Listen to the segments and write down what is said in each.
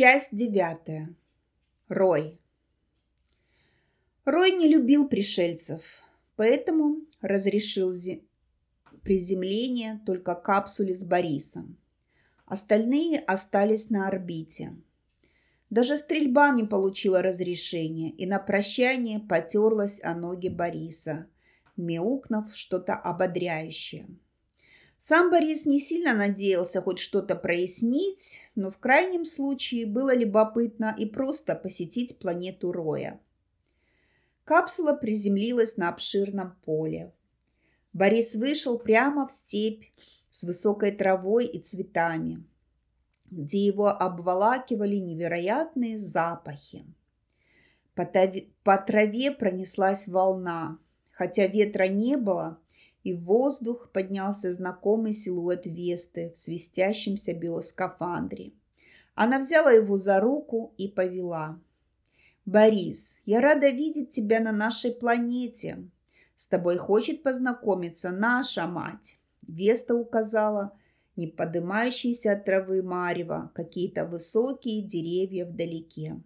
Часть девятая. Рой. Рой не любил пришельцев, поэтому разрешил зи... приземление только капсуле с Борисом. Остальные остались на орбите. Даже стрельба не получила разрешения и на прощание потерлась о ноги Бориса, мяукнув что-то ободряющее. Сам Борис не сильно надеялся хоть что-то прояснить, но в крайнем случае было любопытно и просто посетить планету Роя. Капсула приземлилась на обширном поле. Борис вышел прямо в степь с высокой травой и цветами, где его обволакивали невероятные запахи. По, траве пронеслась волна. Хотя ветра не было, и в воздух поднялся знакомый силуэт Весты в свистящемся биоскафандре. Она взяла его за руку и повела. «Борис, я рада видеть тебя на нашей планете. С тобой хочет познакомиться наша мать». Веста указала не поднимающиеся от травы марева, какие-то высокие деревья вдалеке.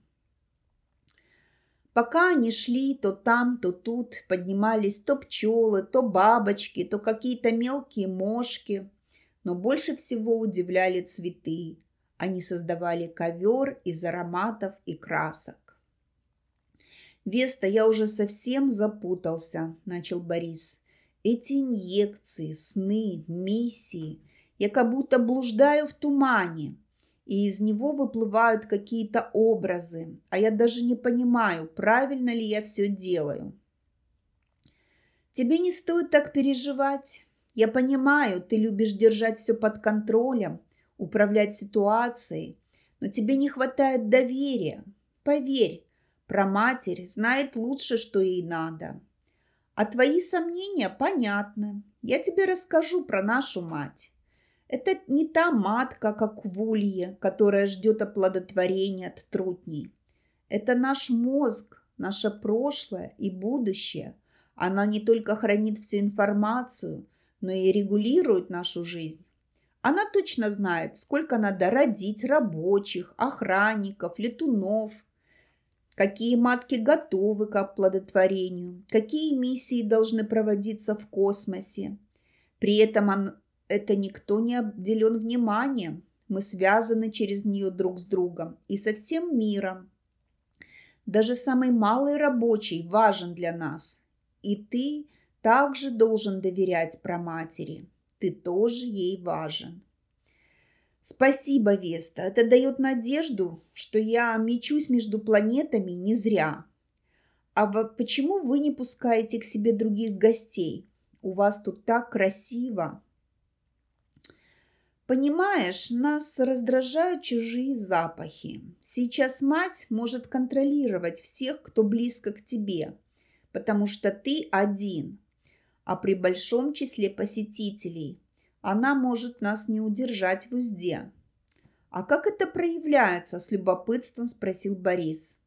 Пока они шли, то там, то тут поднимались то пчелы, то бабочки, то какие-то мелкие мошки. Но больше всего удивляли цветы. Они создавали ковер из ароматов и красок. «Веста, я уже совсем запутался», – начал Борис. «Эти инъекции, сны, миссии. Я как будто блуждаю в тумане и из него выплывают какие-то образы, а я даже не понимаю, правильно ли я все делаю. Тебе не стоит так переживать. Я понимаю, ты любишь держать все под контролем, управлять ситуацией, но тебе не хватает доверия. Поверь, про матерь знает лучше, что ей надо. А твои сомнения понятны. Я тебе расскажу про нашу мать. Это не та матка, как в улье, которая ждет оплодотворения от трутней. Это наш мозг, наше прошлое и будущее. Она не только хранит всю информацию, но и регулирует нашу жизнь. Она точно знает, сколько надо родить рабочих, охранников, летунов, какие матки готовы к оплодотворению, какие миссии должны проводиться в космосе. При этом это никто не обделен вниманием. Мы связаны через нее друг с другом и со всем миром. Даже самый малый рабочий важен для нас. И ты также должен доверять про матери. Ты тоже ей важен. Спасибо, Веста. Это дает надежду, что я мечусь между планетами не зря. А почему вы не пускаете к себе других гостей? У вас тут так красиво. Понимаешь, нас раздражают чужие запахи. Сейчас мать может контролировать всех, кто близко к тебе, потому что ты один. А при большом числе посетителей она может нас не удержать в узде. А как это проявляется, с любопытством спросил Борис.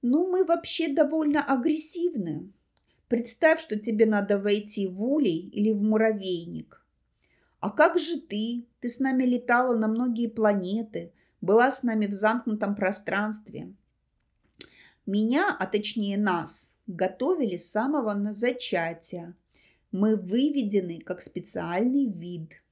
Ну, мы вообще довольно агрессивны. Представь, что тебе надо войти в улей или в муравейник – а как же ты? Ты с нами летала на многие планеты, была с нами в замкнутом пространстве. Меня, а точнее нас, готовили с самого зачатия. Мы выведены как специальный вид.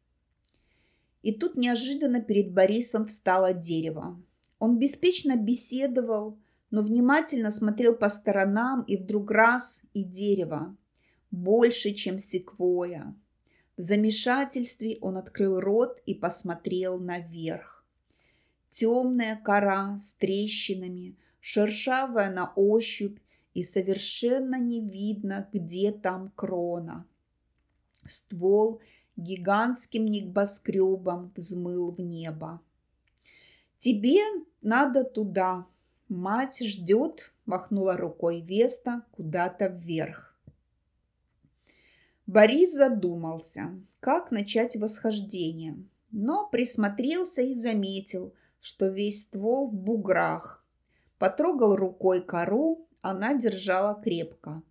И тут неожиданно перед Борисом встало дерево. Он беспечно беседовал, но внимательно смотрел по сторонам, и вдруг раз и дерево. Больше, чем секвоя. В замешательстве он открыл рот и посмотрел наверх. Темная кора с трещинами, шершавая на ощупь, и совершенно не видно, где там крона. Ствол гигантским небоскребом взмыл в небо. «Тебе надо туда. Мать ждет», – махнула рукой Веста куда-то вверх. Борис задумался, как начать восхождение, но присмотрелся и заметил, что весь ствол в буграх. Потрогал рукой кору, она держала крепко.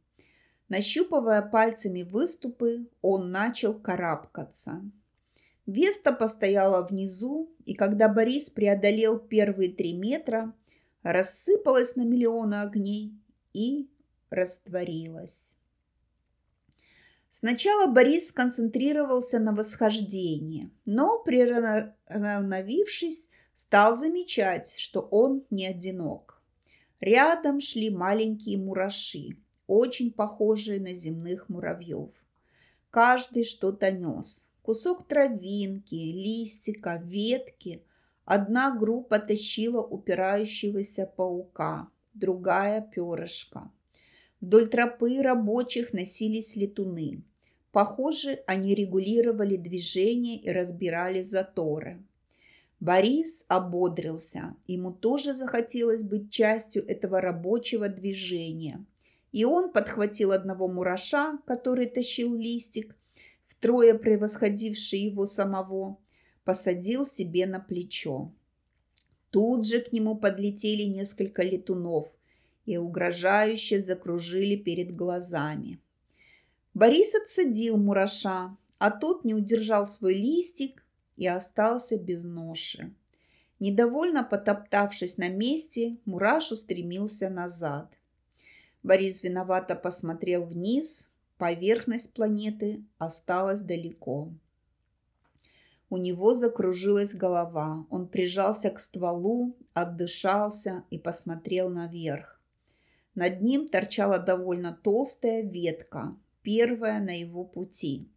Нащупывая пальцами выступы, он начал карабкаться. Веста постояла внизу и когда Борис преодолел первые три метра, рассыпалась на миллионы огней и растворилась. Сначала Борис сконцентрировался на восхождении, но, приравновившись, стал замечать, что он не одинок. Рядом шли маленькие мураши, очень похожие на земных муравьев. Каждый что-то нес. Кусок травинки, листика, ветки. Одна группа тащила упирающегося паука, другая – перышко. Вдоль тропы рабочих носились летуны. Похоже, они регулировали движение и разбирали заторы. Борис ободрился. Ему тоже захотелось быть частью этого рабочего движения. И он подхватил одного мураша, который тащил листик, втрое превосходивший его самого, посадил себе на плечо. Тут же к нему подлетели несколько летунов и угрожающе закружили перед глазами. Борис отсадил мураша, а тот не удержал свой листик и остался без ноши. Недовольно потоптавшись на месте, Мураш устремился назад. Борис виновато посмотрел вниз, поверхность планеты осталась далеко. У него закружилась голова, он прижался к стволу, отдышался и посмотрел наверх. Над ним торчала довольно толстая ветка, первая на его пути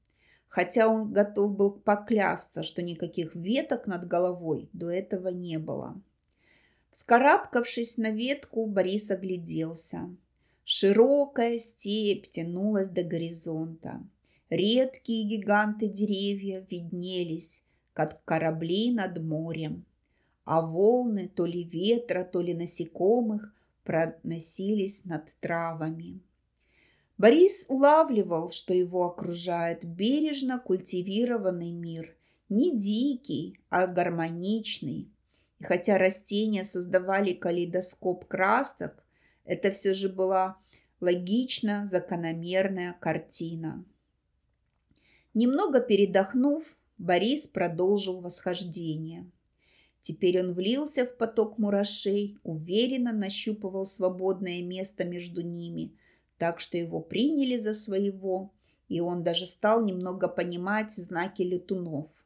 хотя он готов был поклясться, что никаких веток над головой до этого не было. Вскарабкавшись на ветку, Борис огляделся. Широкая степь тянулась до горизонта. Редкие гиганты деревья виднелись, как корабли над морем, а волны то ли ветра, то ли насекомых проносились над травами. Борис улавливал, что его окружает бережно культивированный мир, не дикий, а гармоничный. И хотя растения создавали калейдоскоп красок, это все же была логично закономерная картина. Немного передохнув, Борис продолжил восхождение. Теперь он влился в поток мурашей, уверенно нащупывал свободное место между ними – так что его приняли за своего, и он даже стал немного понимать знаки летунов.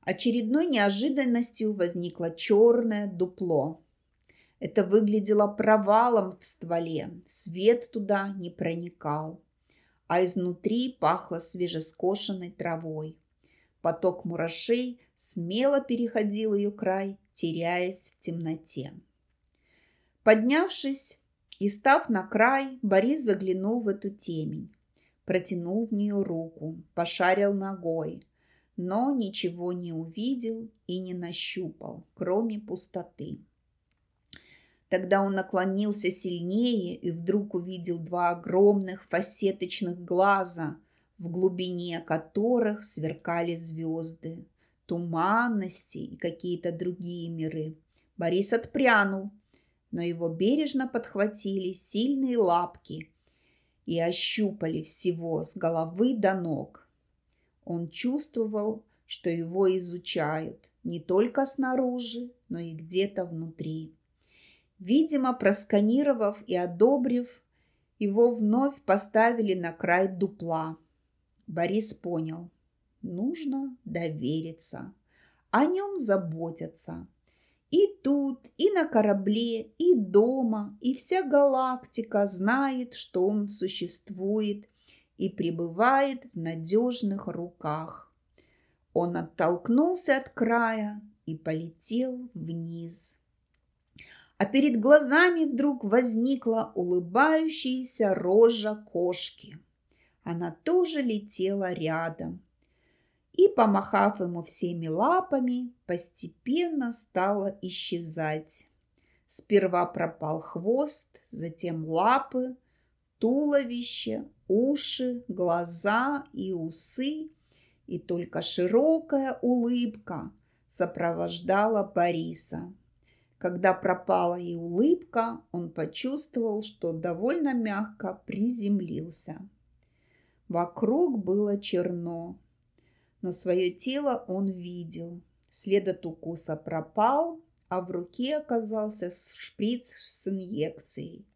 Очередной неожиданностью возникло черное дупло. Это выглядело провалом в стволе, свет туда не проникал, а изнутри пахло свежескошенной травой. Поток мурашей смело переходил ее край, теряясь в темноте. Поднявшись, и, став на край, Борис заглянул в эту темень, протянул в нее руку, пошарил ногой, но ничего не увидел и не нащупал, кроме пустоты. Тогда он наклонился сильнее и вдруг увидел два огромных фасеточных глаза, в глубине которых сверкали звезды, туманности и какие-то другие миры. Борис отпрянул, но его бережно подхватили сильные лапки и ощупали всего с головы до ног. Он чувствовал, что его изучают не только снаружи, но и где-то внутри. Видимо, просканировав и одобрив, его вновь поставили на край дупла. Борис понял, нужно довериться, о нем заботятся – и тут, и на корабле, и дома, и вся галактика знает, что он существует и пребывает в надежных руках. Он оттолкнулся от края и полетел вниз. А перед глазами вдруг возникла улыбающаяся рожа кошки. Она тоже летела рядом – и, помахав ему всеми лапами, постепенно стала исчезать. Сперва пропал хвост, затем лапы, туловище, уши, глаза и усы, и только широкая улыбка сопровождала Бориса. Когда пропала и улыбка, он почувствовал, что довольно мягко приземлился. Вокруг было черно, но свое тело он видел. След от укуса пропал, а в руке оказался шприц с инъекцией.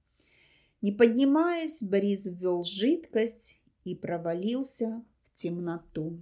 Не поднимаясь, Борис ввел жидкость и провалился в темноту.